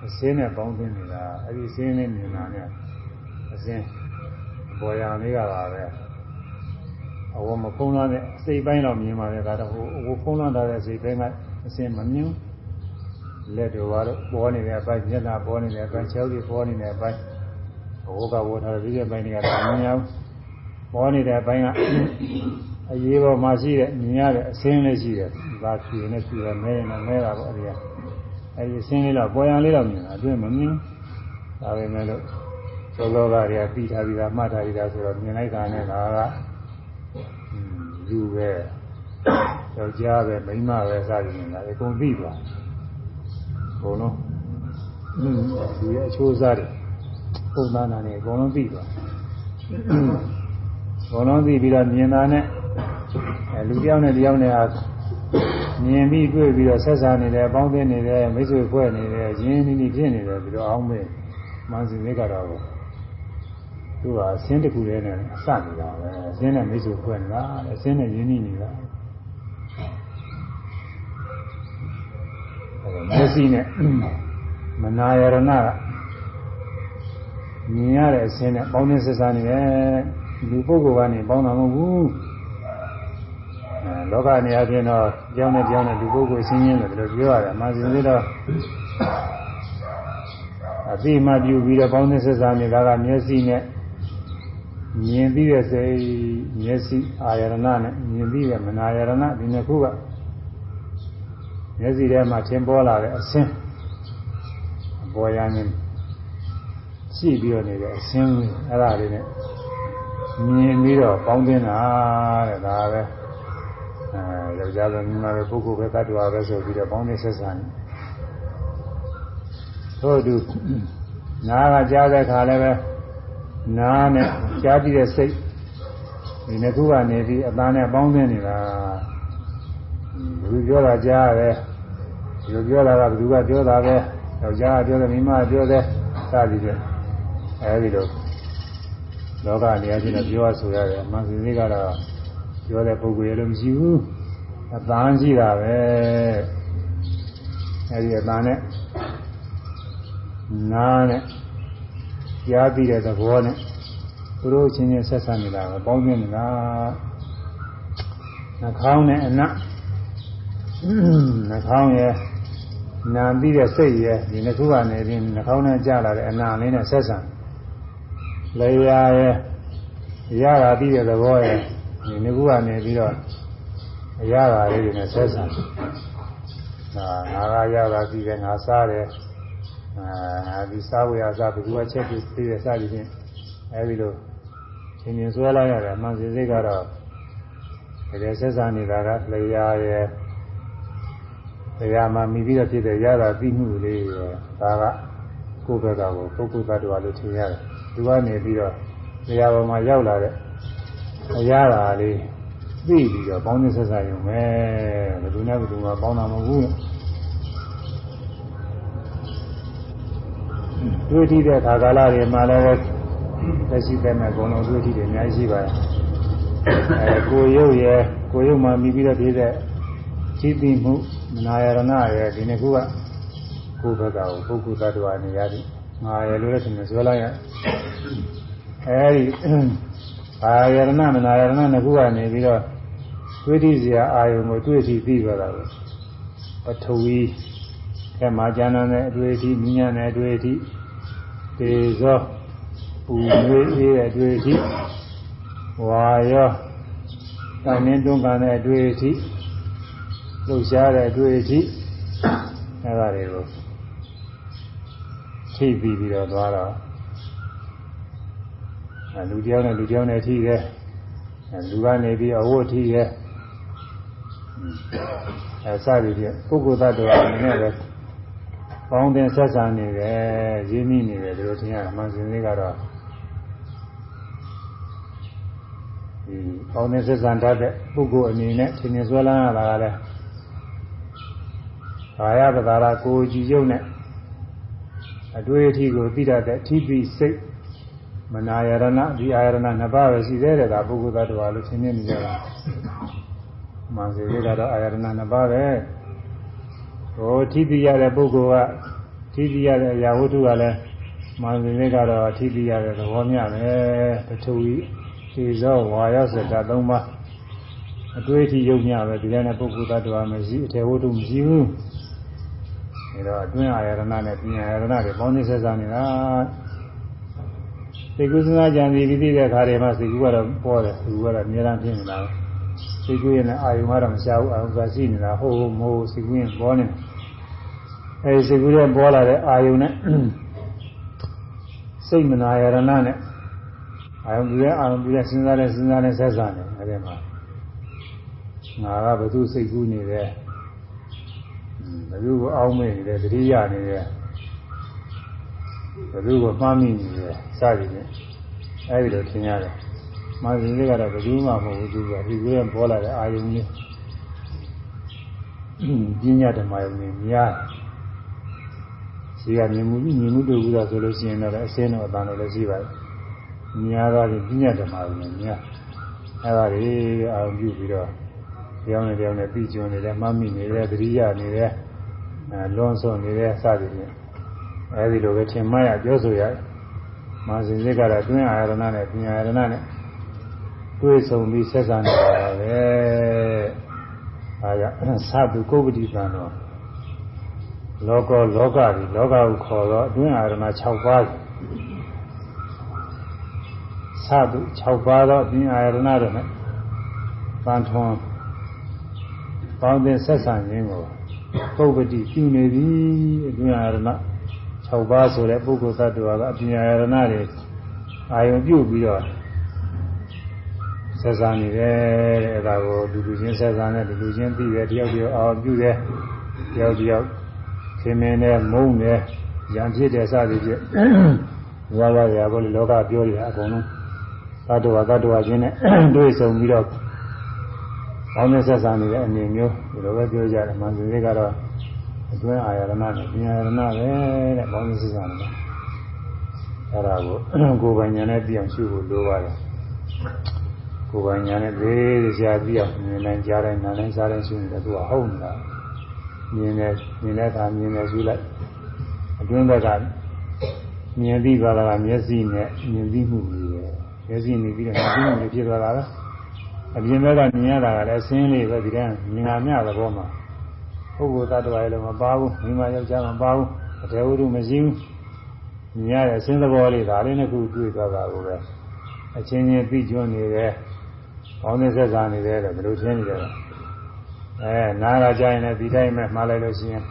အစင်းနဲ့ပေါင်းသင်းနေတာအဲ့ဒီအစင်းနဲ့မြင်တာနဲ့အစင်းပေါ်ရံလေးကပါပဲအဝမဖုံးလာတဲ့စိတ်ပိုင်းတော့မြင်ပါတယ်ဒါတော့ဟိုအဝဖုံးလာတဲ့စိတ်ပိုင်းကအစင်းမမြင်လက်တော်ကတော့ပေါ်နေတဲ့အပိုင်းမျက်နှာပေါ်နေတဲ့အပိုင်းခြေောက်တွေပေါ်နေတဲ့အပိုင်းဘဝကဝတ်ထားတဲ့ဒီရဲ့ပိုင်းတွေကတော့မမြင်အောင်ပေါ်နေတဲ့အပိုင်းက အရေးပေါ်မှာရှိတဲ့မြင်ရတဲ့အစင်းလေးရှိတယ်ဒါဖြူနေဖြူရမဲနေမဲတာပေါ့အဲဒီကအဲဒီအစင်းလေးတော့ပေါ်ရံလေးတော့မြင်တာအတွင်းမမြင်ဒါပဲမဲ့လို့သောသောကတွေကပြီးထားပြီးသားမှတ်ထားပြီးသားဆိုတော့မြင်လိုက်တာနဲ့ဒါကလူပဲယောက်ျားပဲမိန်းမပဲစသည်ဖြင့်ဒါအကုန်ပြီးသွားဘုံလုံးလူရဲ့အချိုးစားတွေပုံသားနာနဲ့အကုန်လုံးပြီးသွားဘုံလုံးပြီးပြီးတော့မြင်တာနဲ့အဲ လူတယောက်နဲ့တယောက်နဲ့ဟာမြင်ပြီးတွေ့ပြီးတော့ဆက်ဆံနေတယ်ပေါင်းသင်းနေတယ်မိတ်ဆွေဖွဲ့နေတယ်ရင်းနှီးနှီးဖြစ်နေတယ်ပြီးတော့အောင်းမေးမှန်စီလေးကတော့သူကအစင်းတစ်ခုတည်းနဲ့အစနေတာပဲအစင်းနဲ့မိတ်ဆွေဖွဲ့နေတာအစင်းနဲ့ရင်းနှီးနေတာအဲမျက်စိနဲ့မနာယရဏကမြင်ရတဲ့အစင်းနဲ့ပေါင်းသင်းဆက်ဆံနေတယ်လူပုဂ္ဂိုလ်ကနေပေါင်းတာမဟုတ်ဘူးအဲ လောကနေရာချင်းတော့ကြောင်းနဲ့ကြောင်းနဲ့လူပုဂ္ဂိုလ်ရှင်းရင်းတယ်လို့ပြောရတယ်အမှန်စင်စစ်တော့အတိမပြုပြီးတော့ပေါင်းသင်းဆက်ဆံနေတာကမျက်စိနဲ့မြင်ပြီးတဲ့စိတ်မျက်စိအာယရဏနဲ့မြင်ပြီးတဲ့မနာယရဏဒီနှစ်ခုကမျက်စိထဲမှာသင်ပေါ်လာတဲ့အဆင်းအပေါ်ရရင်ရှိပြီးတော့နေတဲ့အဆင်းအဲ့ဒါလေးနဲ့မြင်ပြီးတော့ပေါင်းတင်တာတဲ့ဒါပဲ အဲယောက်ျားပဲမိန်းမပဲပုဂ္ဂိုလ်ပဲတ attva ပဲဆိုပြီးတော့ပေါင်းတင်ဆက်ဆံတယ်ထို့သူနားကကြားတဲ့ခါလည်းပဲနားနဲ့ကြားကြည့်တဲ့စိတ်ဒီနှစ်ခုကနေပြီးအသားနဲ့ပေါင်းသင်းနေတာဘယ်သူပြောတာကြားရတယ်ဒီလိုပြောတာကဘယ်သူကပြောတာပဲယောက်ျားကပြောတယ်မိန်းမကပြောတယ်စသည်ဖြင့်အဲဒီလိုလောကနေရာချင်းတော့ပြောဆိုရတယ်အမှန်စင်စစ်ကတော့ ပြောတဲ့ပုဂ္ဂိုလ်ရလို့မရှိဘူးအတန်းရှိတာပဲအဲဒီအတန်းနဲ့နားနဲ့ကြားပြီးတဲ့သဘောနဲ့သူတို့ချင်းချင်းဆက်ဆံနေတာပဲပေါင်းပြနေတာနှာခေါင်းနဲ့အနတ်နှာခေါင်းရဲ့နာပြီးတဲ့စိတ်ရဲ့ဒီနှစ်ခုကနေပြီးနှာခေါင်းနဲ့ကြားလာတဲ့အနာလေးနဲ့ဆက်ဆံလေယာရဲ့ရတာပြီးတဲ့သဘောရဲ့ ဒီနှစ်ခုကနေပြီးတော့အရာဓာလေးတွေနဲ့ဆက်ဆံဒါငါကရတာပြီးတယ်ငါစားတယ်အာဒီစားဝေရစားဘယ်သူကချက်ပြီးပြီးတယ်စသည်ဖြင့်အဲဒီလိုရှင်ရှင်ဆွဲလိုက်ရတယ်အမှန်စစိတ်ကတော့တကယ်ဆက်ဆံနေတာကလေယာရဲ့တရားမှာမိပြီးတော့ဖြစ်တဲ့ရတာပြီးမှုလေးရဲ့ဒါကကိုယ့်ဘက်ကကိုပုဂ္ဂိုလ်သတ္တဝါလို့ထင်ရတယ်သူကနေပြီးတော့တရားပေါ်မှာရောက်လာတဲ့ အရာဓာလေးသိပြီးတော့ပေါင်းသင်းဆက်ဆံရုံပဲဘယ်သူနဲ့ဘယ်သူမှပေါင်းတာမဟုတ်ဘူးတွေ့ထိတဲ့ခါကာလတွေမှာလည်းသက်ရှိတဲ့မဲ့အကုန်လုံးတွေ့ထိတယ်အများကြီးရှိပါတယ်အဲကိုရုပ်ရဲ့ကိုရုပ်မှာမိပြီးတော့ဖြစ်တဲ့သိသိမှုမနာယရဏရဲ့ဒီနှစ်ခုကကိုယ်ဘက်ကကိုပုဂ္ဂိုလ်သတ္တဝါနေရတယ်ငါရဲ့လို့လည်းသင်ဆွဲလိုက်ရအဲဒီ အာယရဏမနာယရဏနှစ်ခုကနေပြီးတော့တွေ့ထိစရာအာယုံကိုတွေ့ထိပြီးသွားတာပဲပထဝီအဲမှာဉာဏ်နဲ့အတွေ့အထိမြညာနဲ့အတွေ့အထိဒေဇောပူနွေးအေးတဲ့အတွေ့အထိဝါရောတိုင်နှင်းတွန်းကန်တဲ့အတွေ့အထိလှုပ်ရှားတဲ့အတွေ့အထိအဲဒါတွေကိုထိပြီးပြီးတော့သွားတော့ လူတယောက်နဲ့လူတယောက်နဲ့ထိတယ်လူကနေပြီးအဝတ်ထိတယ်အဲစသည်ဖြင့်ပုဂ္ဂိုလ်သတ္တဝါအနေနဲ့ပဲပေါင်းတင်ဆက်ဆံနေတယ်ရင်းနှီးနေတယ်ဒီလိုထင်ရမှန်စင်လေးကတော့ဒီပေါင်းတင်ဆက်ဆံတတ်တဲ့ပုဂ္ဂိုလ်အနေနဲ့ထင်မြင်ဆွဲလန်းရတာကလည်းဘာယပဒါရကိုကြည်ရုံနဲ့အတွေ့အထိကိုသိတတ်တဲ့ထိပိစိတ် မနာယရဏဒီအာယရဏနှစ်ပါးပဲရှိသေးတယ်ဒါပုဂ္ဂိုလ်သတ္တဝါလို့သင်နေနေကြတာမှန်စေကတော့အာယရဏနှစ်ပါးပဲဟိုထိတိရတဲ့ပုဂ္ဂိုလ်ကထိတိရတဲ့အရာဝတ္ထုကလည်းမှန်စေကတော့ထိတိရတဲ့သဘောမျှပဲပထဝီခြေစောဝါရစတာသုံးပါးအတွေ့အထိယုံမျှပဲဒီလည်းနဲ့ပုဂ္ဂိုလ်သတ္တဝါမရှိအထေဝတ္ထုမရှိဘူးအဲတော့အတွင်းအာယရဏနဲ့ပညာအာယရဏတွေပေါင်းနေဆက်စားနေတာ စိတ်ကူးစဉ်းစားကြံစီပြီးတဲ့ခါတွေမှာစိတ်ကူးကတော့ပေါ်တယ်စိတ်ကူးကတော့အများအားဖြင့်နေတာစိတ်ကူးရင်လည်းအာယုံကတော့မရှားဘူးအာယုံကရှိနေတာဟုတ်ဟုတ်မဟုတ်စိတ်ကူးရင်ပေါ်နေအဲဒီစိတ်ကူးရဲ့ပေါ်လာတဲ့အာယုံနဲ့စိတ်မနာယရဏနဲ့အာယုံပြည့်အာယုံပြည့်စဉ်းစားတဲ့စဉ်းစားတဲ့ဆက်ဆံတယ်အဲဒီမှာငါကဘသူစိတ်ကူးနေတယ်ဘယ်သူကိုအောင်းမေ့နေတယ်တတိယနေတယ် ဘယ်သူကိုမှားမိနေတယ်စသည်ဖြင့်အဲဒီလိုထင်ရတယ်မာဇီလေးကတော့ဘယ်သူမှမဟုတ်ဘူးသူကဒီကိုယ်ပေါ်လာတဲ့အာယုံလေးပညာဓမ္မယုံလေးများရှိကမြင်မှုမြင်မှုတို့ဘူးတော့ဆိုလို့ရှိရင်တော့အစင်းတော့အတန်တော့လည်းရှိပါတယ်များတော့ပညာဓမ္မယုံလေးများအဲဒါတွေအာရုံပြုပြီးတော့ကြောင်းနဲ့ကြောင်းနဲ့ပြီးကျွန်းနေတယ်မှတ်မိနေတယ်သတိရနေတယ်အဲလွန်ဆုံးနေတယ်စသည်ဖြင့် အဲဒီလိုပဲထင်မှတ်ရပြောဆိုရတယ်မာဇင်စစ်ကတော့အတွင်းအာရဏနဲ့ပညာအာရဏနဲ့တွေ့ဆုံပြီးဆက်ဆံနေတာပဲအားရသတုကုပ္ပတိကံတော့လောကလောကကြီးလောကကိုခေါ်တော့အတွင်းအာရဏ6ပါးသတု6ပါးတော့အတွင်းအာရဏတို့နဲ့ပန်ထွန်းပေါင်းတဲ့ဆက်ဆံခြင်းကိုပုပ္ပတိပြုနေသည်အတွင်းအာရဏ 6ပါးဆိုတဲ့ပုဂ္ဂိုလ်သတ္တဝါကအပညာရဏတွေအာယုံပြုပြီးတော့ဆက်ဆံနေတယ်တဲ့အဲဒါကိုလူလူချင်းဆက်ဆံတယ်လူလူချင်းပြီးတယ်တယောက်တယောက်အာယုံပြုတယ်တယောက်တယောက်ခင်မင်းနဲ့မုန်းတယ်ရံဖြစ်တယ်စသည်ဖြင့်ရရရဘုလိုလောကပြောရအကုန်လုံးသတ္တဝါသတ္တဝါချင်းနဲ့တွေ့ဆုံပြီးတော့ဘောင်းနဲ့ဆက်ဆံနေတဲ့အနေမျိုးဒီလိုပဲပြောကြတယ်မှန်စင်စစ်ကတော့ အတွင်းအာရဏနဲ့ပညာရဏပဲတဲ့ဘောင်းနဲ့ဆက်ဆံနေတာအဲ့ဒါကိုကိုယ်ပိုင်ညာနဲ့ပြအောင်ရှုဖို့လိုပါတယ်ကိုယ်ပိုင်ညာနဲ့သေးသေးချာပြအောင်မြင်နိုင်ကြားတိုင်းနားတိုင်းစားတိုင်းရှုနေတယ်သူကဟုတ်နေတာမြင်တယ်မြင်တဲ့အခါမြင်တယ်ရှုလိုက်အတွင်းဘက်ကမြင်ပြီးသွားတာကမျက်စိနဲ့မြင်ပြီးမှုကြီးပဲမျက်စိနေပြီးတော့မြင်ပြီးမှုကြီးဖြစ်သွားတာပဲအပြင်ဘက်ကမြင်ရတာကလည်းအစင်းလေးပဲဒီတန်းမြင်ငါမြသဘောမှာ ပုဂ္ဂိုလ်သတ္တဝါလည်းမပါဘူးမိမယောက်ျားမပါဘူးအတေဝုဒ္ဓမရှိဘူးမြင်ရတဲ့အစင်းသဘောလေးဒါလေးနဲ့ခုတွေ့သွားတာကိုပဲအချင်းချင်းသိကျွနေတယ်ကောင်းတဲ့ဆက်စားနေတယ်လို့ဘယ်လိုထင်နေကြလဲအဲနားကကြရင်လည်းဒီတိုင်းပဲမှားလိုက်လို့ရှိရင်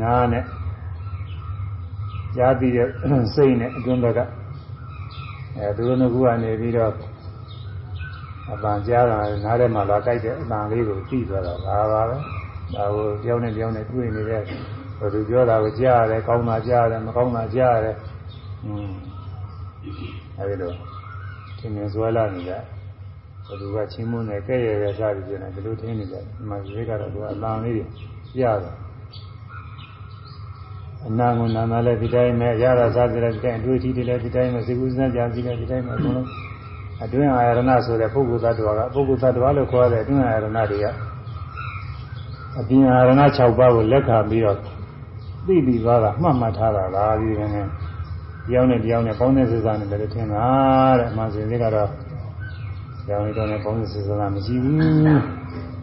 နားနဲ့ကြားပြီးတဲ့စိတ်နဲ့အတွင်းဘက်ကအဲသူတို့ကကနေပြီးတော့အပန်ကြားတာနားထဲမှာလာကြိုက်တဲ့အပန်လေးကိုသိသွားတာဒါပါပဲ ဒါကိုပြောင်းနေပြောင်းနေတွေ့နေတဲ့ဘယ်သူပြောတာကိုကြားရတယ်ကောင်းတာကြားရတယ်မကောင်းတာကြားရတယ်อืมအဲဒီလိုသင်္ကေတဆွဲလာနေကြဘယ်သူကချင်းမွန်းနေကြဲ့ရဲရဲစားပြီးပြန်တယ်ဘယ်လိုထင်းနေကြလဲဒီမှာဒီကတော့သူကအပန်လေးတွေကြားတယ်အနာကိုနာမလည်းဒီတိုင်းပဲရတာစားကြတယ်ဒီတိုင်းအတွေ့အထိတွေလည်းဒီတိုင်းပဲစိတ်ကူးစမ်းကြံစီလည်းဒီတိုင်းပဲအကုန်လုံးအတွင်းအာရဏဆိုတဲ့ပုဂ္ဂိုလ်သတ္တဝါကပုဂ္ဂိုလ်သတ္တဝါလို့ခေါ်တဲ့အတွင်းအာရဏတွေက အပြင်အာရဏ6ပါးကိုလက်ခံပြီးတော့သိပြီးသွားတာမှတ်မှတ်ထားတာလားဒီကနေ့တရားနဲ့တရားနဲ့ပေါင်းတဲ့စေစားနဲ့လည်းထင်တာတဲ့အမှန်စင်လေးကတော့တရားနဲ့တရားနဲ့ပေါင်းတဲ့စေစားမရှိဘူး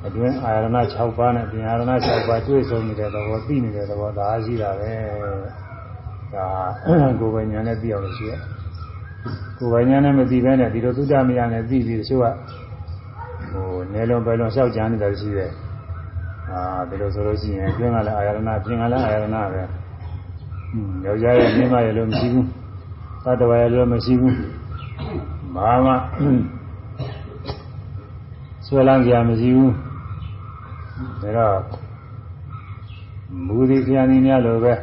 အတွင်းအာရဏ6ပါးနဲ့ပြင်အာရဏ6ပါးတွေ့ဆုံနေတဲ့သဘောသိနေတဲ့သဘောဒါရှိတာပဲဒါကိုယ်ပိုင်ညာနဲ့သိအောင်လို့ရှိရကိုယ်ပိုင်ညာနဲ့မသိဘဲနဲ့ဒီလိုသုဒ္ဓမယနဲ့သိပြီးတချို့ကဟိုနေလုံးပဲလုံးလျှောက်ကြမ်းနေတာရှိတယ် အာဒီလိုဆိုလို့ရှိရင်အတွင်းကလည်းအာရဏပြင်ကလည်းအာရဏပဲဟွန်းယောက်ျားရဲ့မိန်းမရဲ့လို့မရှိဘူးသတ္တဝါရဲ့လို့မရှိဘူးဘာမှဆွဲလန်းကြမရှိဘူးဒါတော့မူဒီခရာနီများလိုပဲ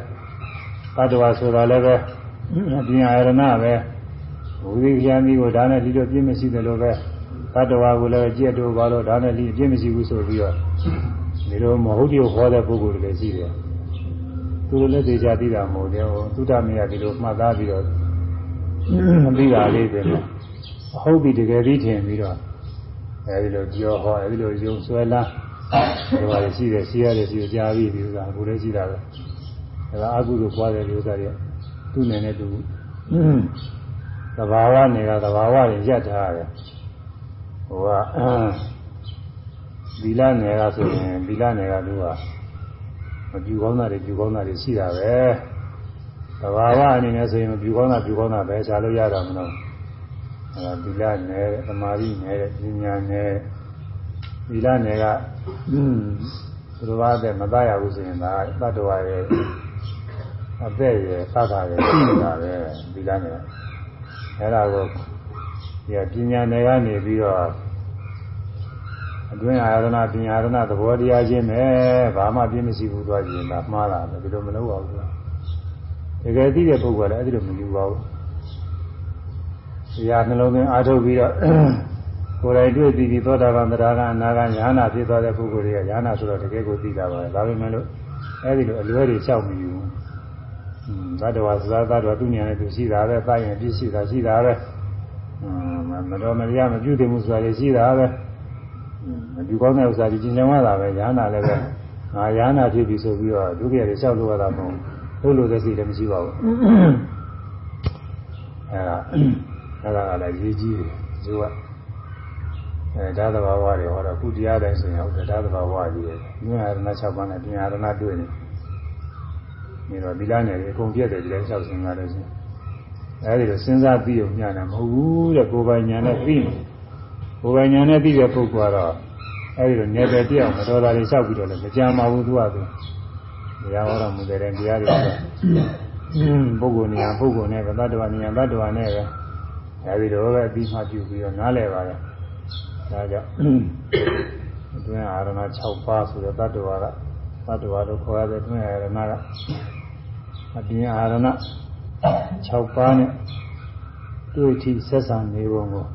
တတ္တဝါဆိုတာလည်းပဲအပြင်အာရဏပဲမူဒီခရာနီကိုဒါနဲ့ဒီလိုပြင်းမရှိတယ်လို့ပဲတတ္တဝါကိုလည်းကြက်တို့ဘာလို့ဒါနဲ့ဒီပြင်းမရှိဘူးဆိုပြီးတော့ ဒီလိုမဟုတ်တယ်ဟောတဲ့ပုဂ္ဂိုလ်တွေလည်းရှိတယ်သူတို့လည်းသိကြသိတာမဟုတ်တယ်ဟောသုတမယဒီလိုမှတ်သားပြီးတော့မသိတာလေးပဲဟုတ်ပြီတကယ်ပြီးထင်ပြီးတော့အဲဒီလိုပြောဟောအဲဒီလိုယုံဆွဲလားဒီမှာရှိတယ်ရှိရတယ်ရှိကြားပြီးဒီဥစ္စာကိုလည်းရှိတာပဲအဲဒါအကုသို့ပွားတဲ့ဥစ္စာတွေသူ့နယ်နဲ့သူသဘာဝနေကသဘာဝတွေရက်ထားရတယ်ဟိုက သီလနယ်ကဆိုရင်သီလနယ်ကသူကမပြူကောင်းတာတွေပြူကောင်းတာတွေရှိတာပဲသဘာဝအနေနဲ့ဆိုရင်မပြူကောင်းတာပြူကောင်းတာပဲခြားလို့ရတာမလို့အဲသီလနယ်သမာဓိနယ်ပညာနယ်သီလနယ်ကသူတို့ဘာတဲ့မသားရဘူးဆိုရင်ဒါတတ္တဝါရဲ့အသက်ရဲ့သတ်တာရဲ့သိနေတာပဲသီလနယ်အဲဒါကိုဒီပညာနယ်ကနေပြီးတော့ အတွင်းအာရဏပညာရဏသဘောတရားချင်းပဲဘာမှပြင်းမရှိဘူးသွားရင်ဒါမှားတာပဲဒီလိုမလုပ်ပါဘူးတကယ်သိတဲ့ပုဂ္ဂိုလ်ကလည်းအဲ့ဒီလိုမယူပါဘူးတရားနှလုံးသွင်းအားထုတ်ပြီးတော့ကိုယ်တိုင်တွေ့ပြီးပြီးသောတာပန်တရားကအနာဂတ်ညာနာဖြစ်သွားတဲ့ပုဂ္ဂိုလ်တွေကညာနာဆိုတော့တကယ်ကိုသိတာပါပဲဒါပေမဲ့လို့အဲ့ဒီလိုအလွဲတွေလျှောက်မယူဘူးသတ္တဝါသသတ္တဝါသူဉာဏ်နဲ့သူရှိတာပဲတာရင်ပြည့်ရှိတာရှိတာပဲမတော်မရမပြုတယ်မှုဆိုတာလည်းရှိတာပဲ မပြုကောင်းတဲ့ဥစ္စာကြီးကျင်ကြံရတာပဲညာနာလည်းပဲငါညာနာဖြစ်ပြီဆိုပြီးတော့ဒုက္ခတွေလျှောက်လို့ရတာမဟုတ်လို့လို့တဲ့စိတ်လည်းမရှိပါဘူးအဲဒါအဲဒါကလည်းရေးကြီးတယ်ဇိုးကအဲဓာတ်သဘာဝတွေဟောတော့ခုတရားတိုင်းဆိုရင်ဟုတ်တယ်ဓာတ်သဘာဝကြီးတယ်ဉာဏ်ရဏ6ပါးနဲ့ပညာရဏတွေ့နေပြီးတော့ဒီလားနယ်အကုန်ပြည့်တယ်ဒီလဲလျှောက်စဉ်းစားလို့ရှိရင်အဲဒီလိုစဉ်းစားပြီးုံညံ့တယ်မဟုတ်ဘူးတဲ့ကိုယ်ပိုင်ညာနဲ့ပြီး ကိုယ်ပိုင်ညာနဲ့ပြီးတဲ့ပုဂ္ဂိုလ်ကတော့အဲဒီလိုနယ်ပယ်ပြအောင်မတော်တာတွေလျှောက်ပြီးတော့လည်းမကြံပါဘူးသူကသူတရားဟောတော်မူတဲ့တရားတွေဆိုပုဂ္ဂိုလ်နေရာပုဂ္ဂိုလ်နဲ့ပဲတ attva နေရာတ attva နဲ့ပဲအဲဒီလိုပဲအပြီးမှပြုပြီးတော့နားလည်ပါတယ်ဒါကြောင့်အတွင်းအာရဏ6ပါးဆိုတဲ့တ attva ကတ attva လို့ခေါ်ရတဲ့အတွင်းအာရဏကအပြင်အာရဏ6ပါးနဲ့တွေ့ထိဆက်ဆံနေပုံကို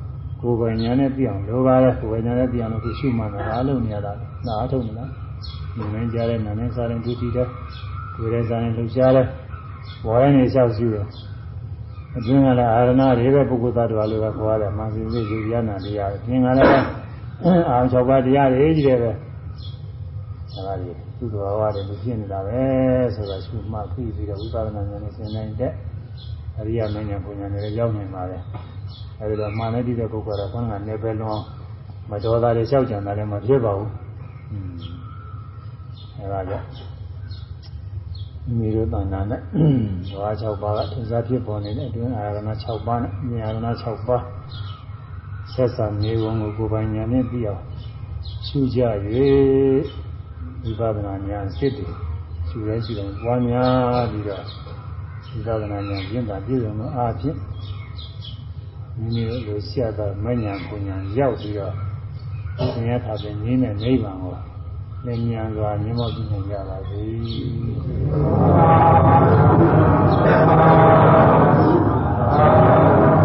ကိုယ်ပိုင်ညာနဲ့ပြအောင်လိုပါလေကိုယ်ပိုင်ညာနဲ့ပြအောင်လို့ရှုမှန်တာအားလုံးနေရတာနားထုတ်နေလားဒီမင်းကြားတဲ့နာနဲ့စားတဲ့ဒုတိယတွေ့တဲ့စားတဲ့လှူရှားတဲ့ဘောရနေလျှောက်ရှိတယ်အတွင်းကလည်းအာရဏတွေပဲပုဂ္ဂိုလ်သတ္တဝါလိုပဲခေါ်ရတယ်မာစီစိတ်ယူရနာတရားပြင်ကလည်းအာရုံ၆ပါးတရားတွေကြီးတယ်ပဲအဲဒါကြီးသူ့တော်ဝါတွေလူဖြစ်နေတာပဲဆိုတာရှုမှတ်ပြီးပြီးတော့ဝိပဿနာဉာဏ်နဲ့သင်နိုင်တဲ့အရိယာမဉ္ဇဉ်ပုံဉာဏ်တွေရောက်နေပါလေ အဲဒီတော့မာနတိတဲ့ပုဂ္ဂိုလ်ကတော့ခန္ဓာနယ်ပယ်လွန်မတော်တာတွေလျှောက်ကြံတာလည်းမဖြစ်ပါဘူးအဲဒါကြောင့်မိရိုးတဏ္ဍာနဲ့ဇွာ6ပါးကသစ္စာဖြစ်ပေါ်နေတဲ့အတွင်းအာရဏ6ပါးနဲ့ဉာဏ်6ပါးဆက်ဆံနေဝန်ကိုကိုယ်ပိုင်ဉာဏ်နဲ့ပြီးအောင်ရှုကြ၍ဝိပဿနာဉာဏ်စစ်တယ်ရှုရဲရှုတယ်ပွားများပြီးတော့ဝိပဿနာဉာဏ်ကျင့်တာပြည့်စုံသောအားဖြင့် မိမိလိုဆရာကမညာပညာရောက်ပြီးတော့သင်ရတာပဲငင်းတဲ့နိဗ္ဗာန်ကိုလင်ညာစွာမြတ်မောပြုနိုင်ကြပါစေ။